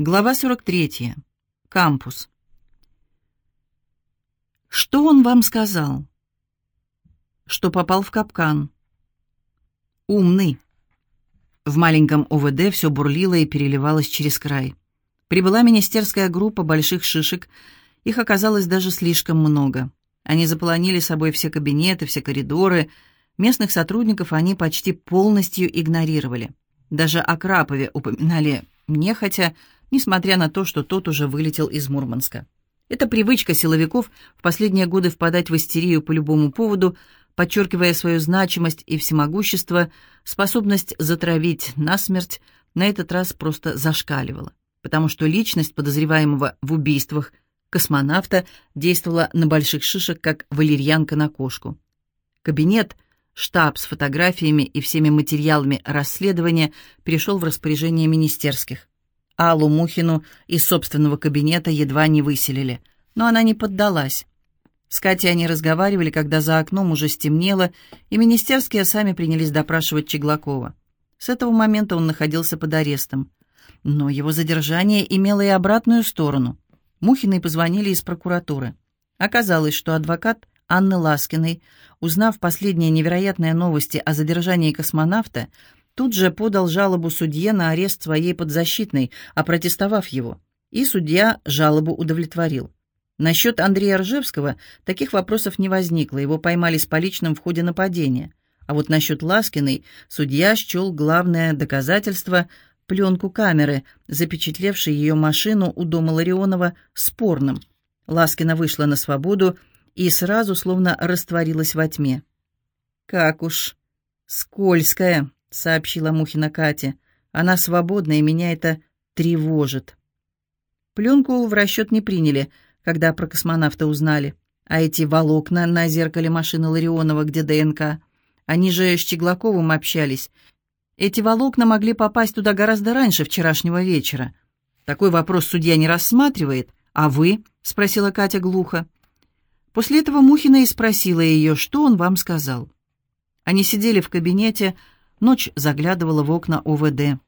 Глава 43. Кампус. Что он вам сказал? Что попал в капкан. Умный. В маленьком ОВД все бурлило и переливалось через край. Прибыла министерская группа больших шишек. Их оказалось даже слишком много. Они заполонили собой все кабинеты, все коридоры. Местных сотрудников они почти полностью игнорировали. Даже о Крапове упоминали нехотя, несмотря на то, что тот уже вылетел из Мурманска. Это привычка силовиков в последние годы впадать в истерию по любому поводу, подчеркивая свою значимость и всемогущество, способность затравить насмерть на этот раз просто зашкаливала, потому что личность подозреваемого в убийствах космонавта действовала на больших шишек, как валерьянка на кошку. Кабинет, штаб с фотографиями и всеми материалами расследования перешел в распоряжение министерских. Аллу Мухину из собственного кабинета едва не выселили, но она не поддалась. С Катей они разговаривали, когда за окном уже стемнело, и министерские сами принялись допрашивать Чеглакова. С этого момента он находился под арестом. Но его задержание имело и обратную сторону. Мухиной позвонили из прокуратуры. Оказалось, что адвокат Анны Ласкиной, узнав последние невероятные новости о задержании космонавта, тут же подал жалобу судье на арест своей подзащитной, опротестовав его, и судья жалобу удовлетворил. Насчет Андрея Ржевского таких вопросов не возникло, его поймали с поличным в ходе нападения. А вот насчет Ласкиной судья счел главное доказательство – пленку камеры, запечатлевшей ее машину у дома Ларионова, спорным. Ласкина вышла на свободу и сразу словно растворилась во тьме. «Как уж скользкая!» Сообщила Мухина Кате. «Она свободна, и меня это тревожит». Пленку в расчет не приняли, когда про космонавта узнали. А эти волокна на зеркале машины Ларионова, где ДНК, они же с Чеглаковым общались. Эти волокна могли попасть туда гораздо раньше вчерашнего вечера. Такой вопрос судья не рассматривает. «А вы?» — спросила Катя глухо. После этого Мухина и спросила ее, что он вам сказал. Они сидели в кабинете, Ночь заглядывала в окна ОВД.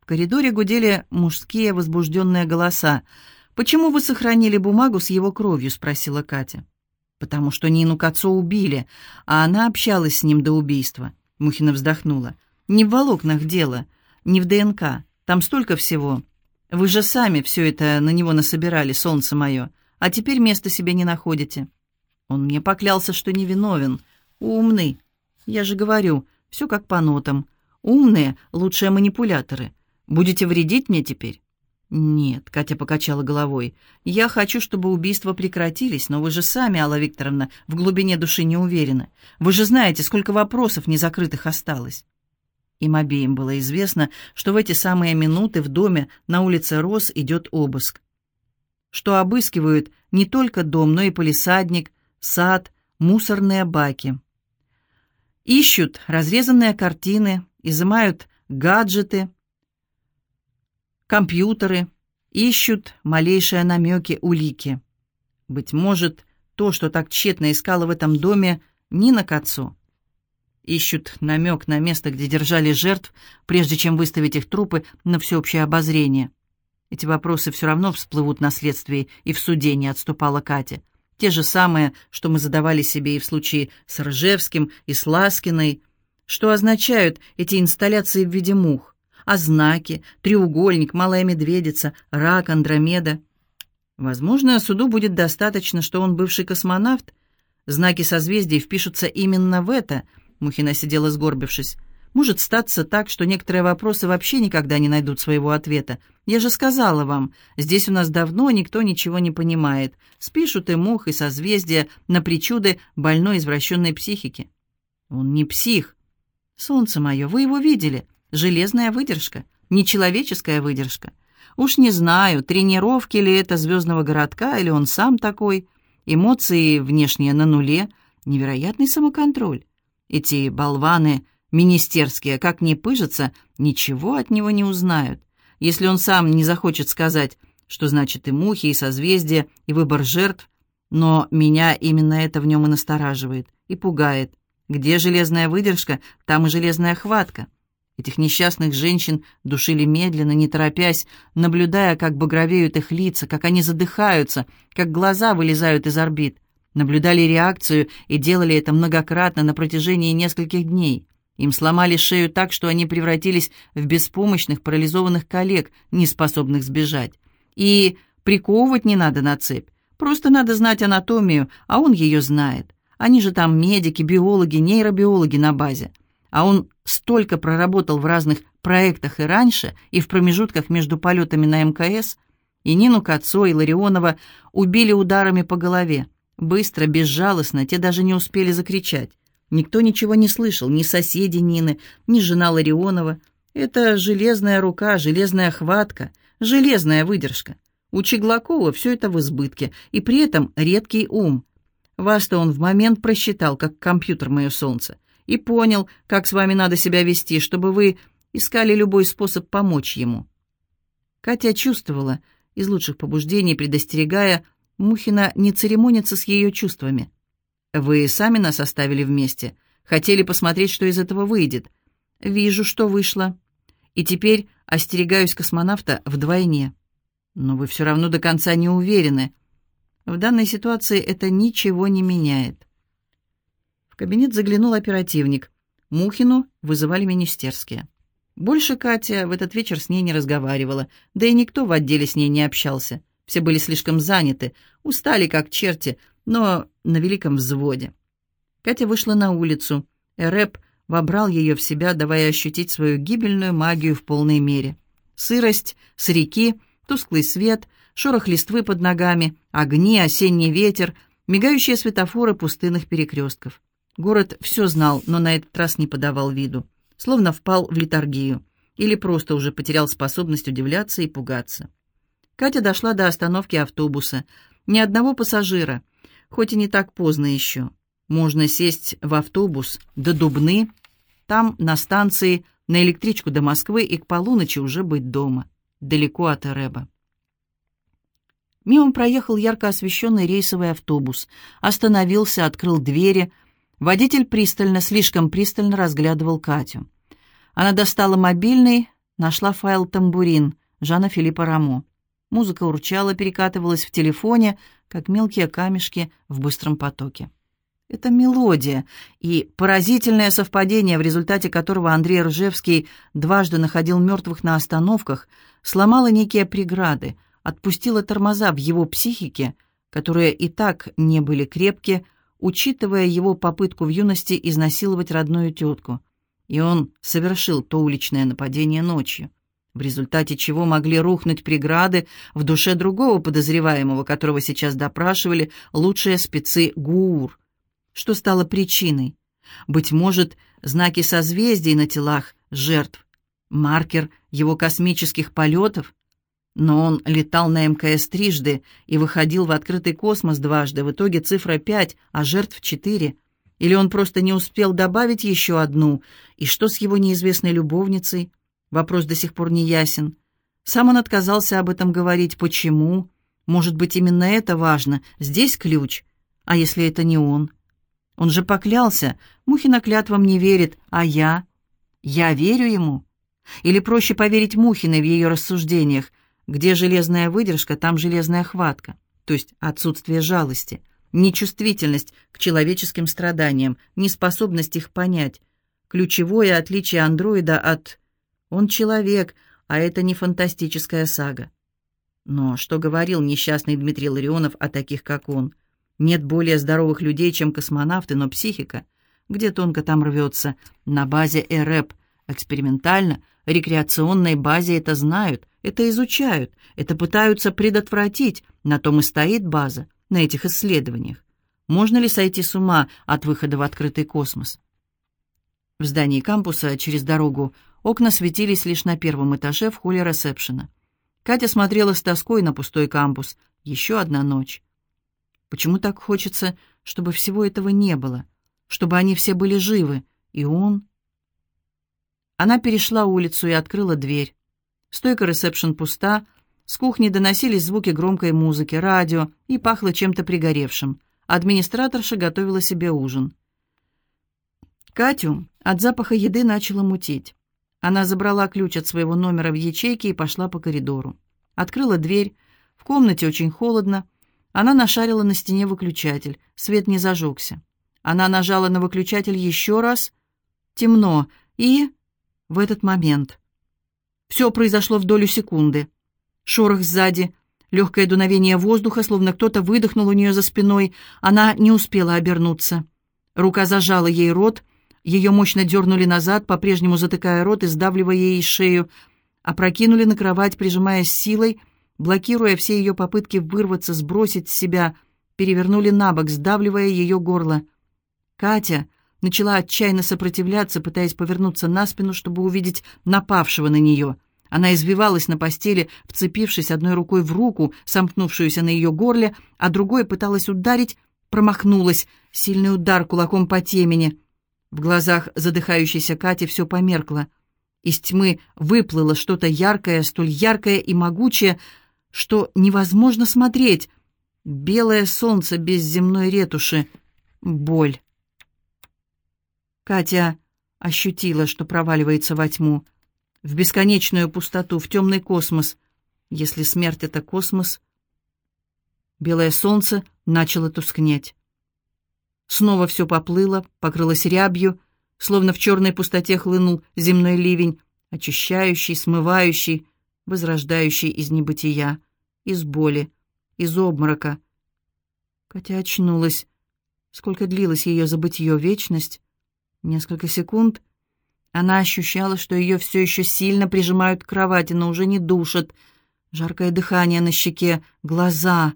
В коридоре гудели мужские возбужденные голоса. «Почему вы сохранили бумагу с его кровью?» — спросила Катя. «Потому что Нину к отцу убили, а она общалась с ним до убийства». Мухина вздохнула. «Не в волокнах дело, не в ДНК. Там столько всего. Вы же сами все это на него насобирали, солнце мое, а теперь места себе не находите». Он мне поклялся, что невиновен. Умный. Я же говорю, все как по нотам. Умные — лучшие манипуляторы. Будете вредить мне теперь?» «Нет», — Катя покачала головой. «Я хочу, чтобы убийства прекратились, но вы же сами, Алла Викторовна, в глубине души не уверены. Вы же знаете, сколько вопросов незакрытых осталось». Им обеим было известно, что в эти самые минуты в доме на улице Рос идет обыск. Что обыскивают не только дом, но и полисадник, сад, мусорные баки. Ищут разрезанные картины, изымают гаджеты, компьютеры, ищут малейшие намеки, улики. Быть может, то, что так тщетно искала в этом доме, Нина к отцу. Ищут намек на место, где держали жертв, прежде чем выставить их трупы на всеобщее обозрение. Эти вопросы все равно всплывут на следствии, и в суде не отступала Катя. Те же самые, что мы задавали себе и в случае с Ржевским и с Ласкиной. Что означают эти инсталляции в виде мух? А знаки, треугольник, малая медведица, рак, Андромеда? Возможно, суду будет достаточно, что он бывший космонавт. Знаки созвездий впишутся именно в это, Мухина сидела сгорбившись. Может статься так, что некоторые вопросы вообще никогда не найдут своего ответа. Я же сказала вам, здесь у нас давно никто ничего не понимает. Спишут и мух, и созвездия на причуды больной извращенной психики. Он не псих. Солнце мое, вы его видели. Железная выдержка, нечеловеческая выдержка. Уж не знаю, тренировки ли это звездного городка, или он сам такой. Эмоции внешние на нуле, невероятный самоконтроль. Эти болваны министерские, как ни пыжатся, ничего от него не узнают. Если он сам не захочет сказать, что значит и мухи, и созвездия, и выбор жертв, но меня именно это в нем и настораживает, и пугает. Где железная выдержка, там и железная хватка. Этих несчастных женщин душили медленно, не торопясь, наблюдая, как багровеют их лица, как они задыхаются, как глаза вылезают из орбит. Наблюдали реакцию и делали это многократно на протяжении нескольких дней. Им сломали шею так, что они превратились в беспомощных, парализованных коллег, не способных сбежать. И приковывать не надо на цепь. Просто надо знать анатомию, а он ее знает. Они же там медики, биологи, нейробиологи на базе. А он столько проработал в разных проектах и раньше, и в промежутках между полетами на МКС, и Нину Кацо, и Ларионова убили ударами по голове. Быстро, безжалостно, те даже не успели закричать. Никто ничего не слышал, ни соседи Нины, ни жена Ларионова. Это железная рука, железная хватка, железная выдержка. У Чеглакова все это в избытке, и при этом редкий ум. Вас-то он в момент просчитал, как компьютер «Мое солнце» и понял, как с вами надо себя вести, чтобы вы искали любой способ помочь ему. Катя чувствовала, из лучших побуждений предостерегая, Мухина не церемониться с ее чувствами. «Вы сами нас оставили вместе. Хотели посмотреть, что из этого выйдет. Вижу, что вышло. И теперь остерегаюсь космонавта вдвойне. Но вы все равно до конца не уверены. В данной ситуации это ничего не меняет кабинет заглянул оперативник. Мухину вызывали министерские. Больше Катя в этот вечер с ней не разговаривала, да и никто в отделе с ней не общался. Все были слишком заняты, устали как черти, но на великом взводе. Катя вышла на улицу. Эрэп вобрал ее в себя, давая ощутить свою гибельную магию в полной мере. Сырость с реки, тусклый свет, шорох листвы под ногами, огни, осенний ветер, мигающие светофоры пустынных перекрестков. Город все знал, но на этот раз не подавал виду, словно впал в литургию или просто уже потерял способность удивляться и пугаться. Катя дошла до остановки автобуса. Ни одного пассажира, хоть и не так поздно еще. Можно сесть в автобус до Дубны, там, на станции, на электричку до Москвы и к полуночи уже быть дома, далеко от Эреба. Мимо проехал ярко освещенный рейсовый автобус, остановился, открыл двери — Водитель пристально, слишком пристально разглядывал Катю. Она достала мобильный, нашла файл «Тамбурин» Жана Филиппа Рамо. Музыка урчала, перекатывалась в телефоне, как мелкие камешки в быстром потоке. Это мелодия и поразительное совпадение, в результате которого Андрей Ржевский дважды находил мертвых на остановках, сломала некие преграды, отпустила тормоза в его психике, которые и так не были крепкие, учитывая его попытку в юности изнасиловать родную тетку. И он совершил то уличное нападение ночью, в результате чего могли рухнуть преграды в душе другого подозреваемого, которого сейчас допрашивали лучшие спецы ГУР. Что стало причиной? Быть может, знаки созвездий на телах жертв, маркер его космических полетов? Но он летал на МКС трижды и выходил в открытый космос дважды, в итоге цифра пять, а жертв четыре. Или он просто не успел добавить еще одну? И что с его неизвестной любовницей? Вопрос до сих пор не ясен. Сам он отказался об этом говорить. Почему? Может быть, именно это важно. Здесь ключ. А если это не он? Он же поклялся. Мухина клятвам не верит. А я? Я верю ему? Или проще поверить Мухиной в ее рассуждениях? Где железная выдержка, там железная хватка, то есть отсутствие жалости, нечувствительность к человеческим страданиям, неспособность их понять. Ключевое отличие андроида от... Он человек, а это не фантастическая сага. Но что говорил несчастный Дмитрий Ларионов о таких, как он? Нет более здоровых людей, чем космонавты, но психика где тонко там рвется. На базе ЭРЭП, экспериментально, рекреационной базе это знают, это изучают, это пытаются предотвратить, на том и стоит база, на этих исследованиях. Можно ли сойти с ума от выхода в открытый космос? В здании кампуса через дорогу окна светились лишь на первом этаже в холле ресепшена. Катя смотрела с тоской на пустой кампус. Еще одна ночь. Почему так хочется, чтобы всего этого не было? Чтобы они все были живы, и он... Она перешла улицу и открыла дверь. Стойка ресепшн пуста, с кухни доносились звуки громкой музыки, радио и пахло чем-то пригоревшим. Администраторша готовила себе ужин. Катю от запаха еды начала мутить. Она забрала ключ от своего номера в ячейке и пошла по коридору. Открыла дверь. В комнате очень холодно. Она нашарила на стене выключатель. Свет не зажегся. Она нажала на выключатель еще раз. Темно. И... В этот момент... Все произошло в долю секунды. Шорох сзади, легкое дуновение воздуха, словно кто-то выдохнул у нее за спиной. Она не успела обернуться. Рука зажала ей рот, ее мощно дернули назад, по-прежнему затыкая рот и сдавливая ей шею, опрокинули на кровать, прижимаясь силой, блокируя все ее попытки вырваться, сбросить с себя, перевернули на бок, сдавливая ее горло. Катя начала отчаянно сопротивляться, пытаясь повернуться на спину, чтобы увидеть напавшего на нее. Она извивалась на постели, вцепившись одной рукой в руку, сомкнувшуюся на ее горле, а другой пыталась ударить, промахнулась. Сильный удар кулаком по темени. В глазах задыхающейся Кати все померкло. Из тьмы выплыло что-то яркое, столь яркое и могучее, что невозможно смотреть. Белое солнце без земной ретуши. Боль. Катя ощутила, что проваливается во тьму, в бесконечную пустоту, в темный космос. Если смерть — это космос... Белое солнце начало тускнеть. Снова все поплыло, покрылось рябью, словно в черной пустоте хлынул земной ливень, очищающий, смывающий, возрождающий из небытия, из боли, из обморока. Катя очнулась. Сколько длилось ее забытье, вечность? Несколько секунд. Она ощущала, что ее все еще сильно прижимают к кровати, но уже не душат. Жаркое дыхание на щеке, глаза.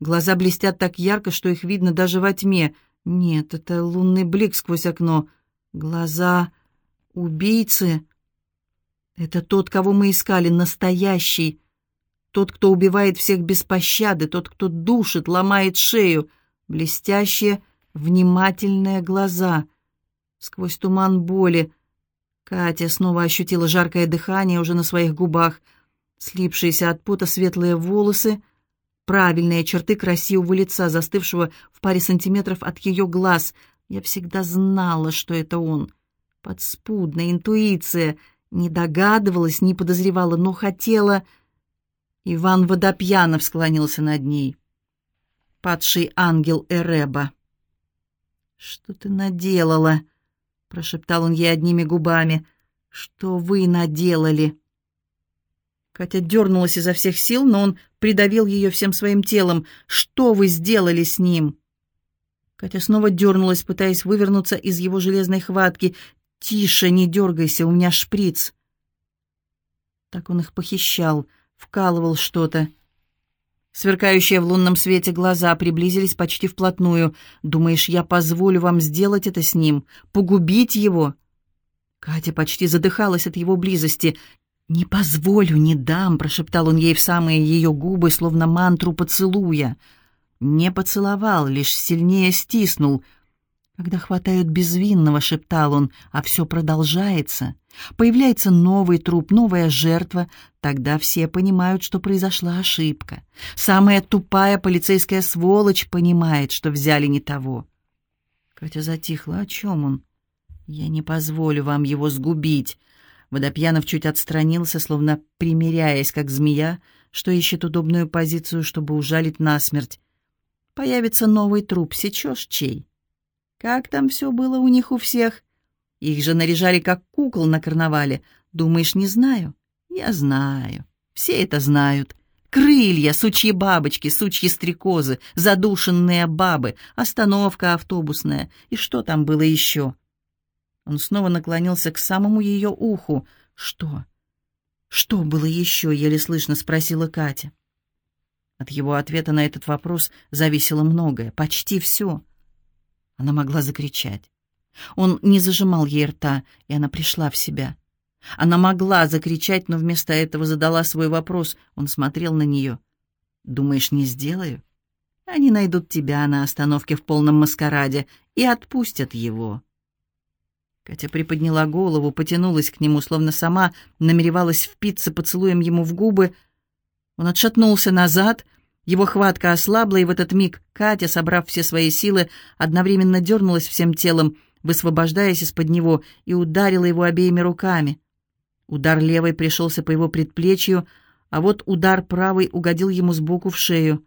Глаза блестят так ярко, что их видно даже во тьме. Нет, это лунный блик сквозь окно. Глаза убийцы. Это тот, кого мы искали, настоящий. Тот, кто убивает всех без пощады, тот, кто душит, ломает шею. Блестящие, внимательные глаза — сквозь туман боли. Катя снова ощутила жаркое дыхание уже на своих губах, слипшиеся от пота светлые волосы, правильные черты красивого лица, застывшего в паре сантиметров от ее глаз. Я всегда знала, что это он. Подспудная интуиция. Не догадывалась, не подозревала, но хотела... Иван Водопьянов склонился над ней. Падший ангел Эреба. «Что ты наделала?» прошептал он ей одними губами. «Что вы наделали?» Катя дернулась изо всех сил, но он придавил ее всем своим телом. «Что вы сделали с ним?» Катя снова дернулась, пытаясь вывернуться из его железной хватки. «Тише, не дергайся, у меня шприц!» Так он их похищал, вкалывал что-то. Сверкающие в лунном свете глаза приблизились почти вплотную. «Думаешь, я позволю вам сделать это с ним? Погубить его?» Катя почти задыхалась от его близости. «Не позволю, не дам», — прошептал он ей в самые ее губы, словно мантру поцелуя. Не поцеловал, лишь сильнее стиснул — когда хватают безвинного, шептал он, а все продолжается. Появляется новый труп, новая жертва. Тогда все понимают, что произошла ошибка. Самая тупая полицейская сволочь понимает, что взяли не того. Катя затихла. О чем он? Я не позволю вам его сгубить. Водопьянов чуть отстранился, словно примиряясь, как змея, что ищет удобную позицию, чтобы ужалить насмерть. Появится новый труп, сечешь чей? Как там все было у них у всех? Их же наряжали как кукол на карнавале. Думаешь, не знаю? Я знаю. Все это знают. Крылья, сучьи бабочки, сучьи стрекозы, задушенные бабы, остановка автобусная. И что там было еще? Он снова наклонился к самому ее уху. «Что? Что было еще?» — еле слышно спросила Катя. От его ответа на этот вопрос зависело многое, почти все. Она могла закричать. Он не зажимал ей рта, и она пришла в себя. Она могла закричать, но вместо этого задала свой вопрос. Он смотрел на нее. «Думаешь, не сделаю?» Они найдут тебя на остановке в полном маскараде и отпустят его. Катя приподняла голову, потянулась к нему, словно сама намеревалась впиться поцелуем ему в губы. Он отшатнулся назад — его хватка ослабла, и в этот миг Катя, собрав все свои силы, одновременно дернулась всем телом, высвобождаясь из-под него, и ударила его обеими руками. Удар левой пришелся по его предплечью, а вот удар правой угодил ему сбоку в шею.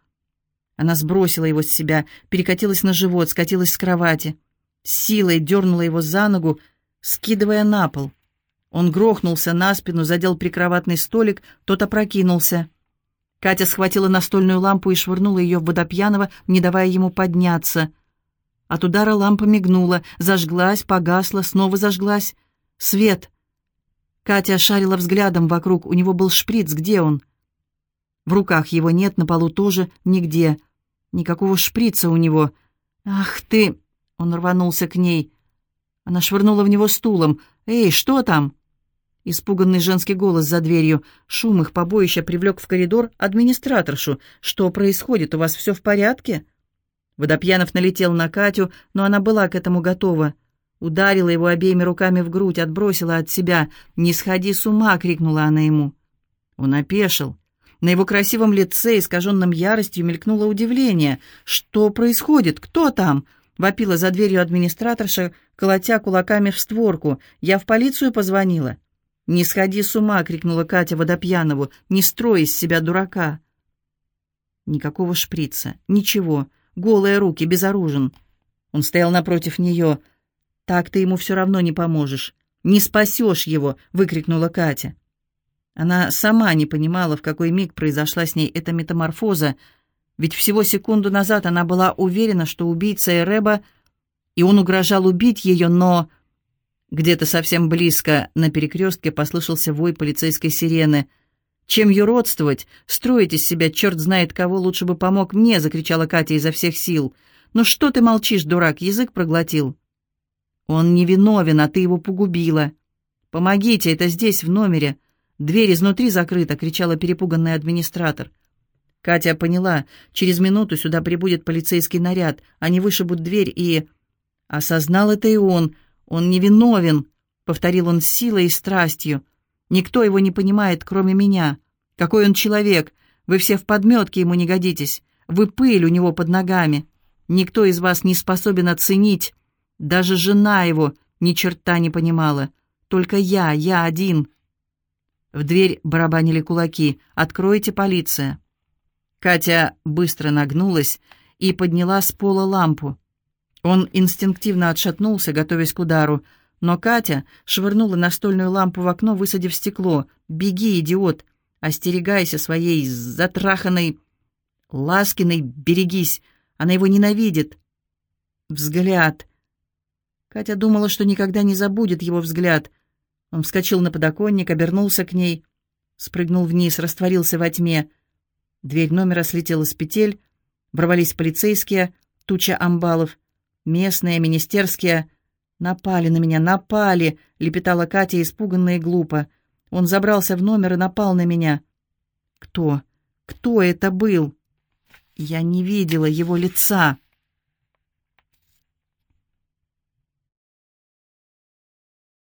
Она сбросила его с себя, перекатилась на живот, скатилась с кровати. С силой дернула его за ногу, скидывая на пол. Он грохнулся на спину, задел прикроватный столик, тот опрокинулся. Катя схватила настольную лампу и швырнула ее в водопьяного, не давая ему подняться. От удара лампа мигнула, зажглась, погасла, снова зажглась. Свет! Катя шарила взглядом вокруг, у него был шприц, где он? В руках его нет, на полу тоже, нигде. Никакого шприца у него. «Ах ты!» — он рванулся к ней. Она швырнула в него стулом. «Эй, что там?» Испуганный женский голос за дверью. Шум их побоища привлек в коридор администраторшу. «Что происходит? У вас все в порядке?» Водопьянов налетел на Катю, но она была к этому готова. Ударила его обеими руками в грудь, отбросила от себя. «Не сходи с ума!» — крикнула она ему. Он опешил. На его красивом лице, искаженном яростью, мелькнуло удивление. «Что происходит? Кто там?» — вопила за дверью администраторша, колотя кулаками в створку. «Я в полицию позвонила». «Не сходи с ума!» — крикнула Катя Водопьянову. «Не строй из себя дурака!» Никакого шприца, ничего, голые руки, безоружен. Он стоял напротив нее. «Так ты ему все равно не поможешь. Не спасешь его!» — выкрикнула Катя. Она сама не понимала, в какой миг произошла с ней эта метаморфоза, ведь всего секунду назад она была уверена, что убийца Эреба, и он угрожал убить ее, но... Где-то совсем близко на перекрестке послышался вой полицейской сирены. «Чем юродствовать? Строить из себя черт знает кого, лучше бы помог мне!» — закричала Катя изо всех сил. «Ну что ты молчишь, дурак, язык проглотил?» «Он невиновен, а ты его погубила!» «Помогите, это здесь, в номере!» «Дверь изнутри закрыта!» — кричала перепуганный администратор. Катя поняла, через минуту сюда прибудет полицейский наряд, они вышибут дверь и... Осознал это и он — «Он невиновен», — повторил он с силой и страстью. «Никто его не понимает, кроме меня. Какой он человек! Вы все в подметке ему не годитесь. Вы пыль у него под ногами. Никто из вас не способен оценить. Даже жена его ни черта не понимала. Только я, я один». В дверь барабанили кулаки. «Откройте, полиция!» Катя быстро нагнулась и подняла с пола лампу. Он инстинктивно отшатнулся, готовясь к удару, но Катя швырнула настольную лампу в окно, высадив стекло. «Беги, идиот! Остерегайся своей затраханной... Ласкиной, берегись! Она его ненавидит!» Взгляд. Катя думала, что никогда не забудет его взгляд. Он вскочил на подоконник, обернулся к ней, спрыгнул вниз, растворился во тьме. Дверь номера слетела с петель, ворвались полицейские, туча амбалов — Местные, министерские... «Напали на меня, напали!» — лепетала Катя испуганно и глупо. Он забрался в номер и напал на меня. «Кто? Кто это был?» «Я не видела его лица!»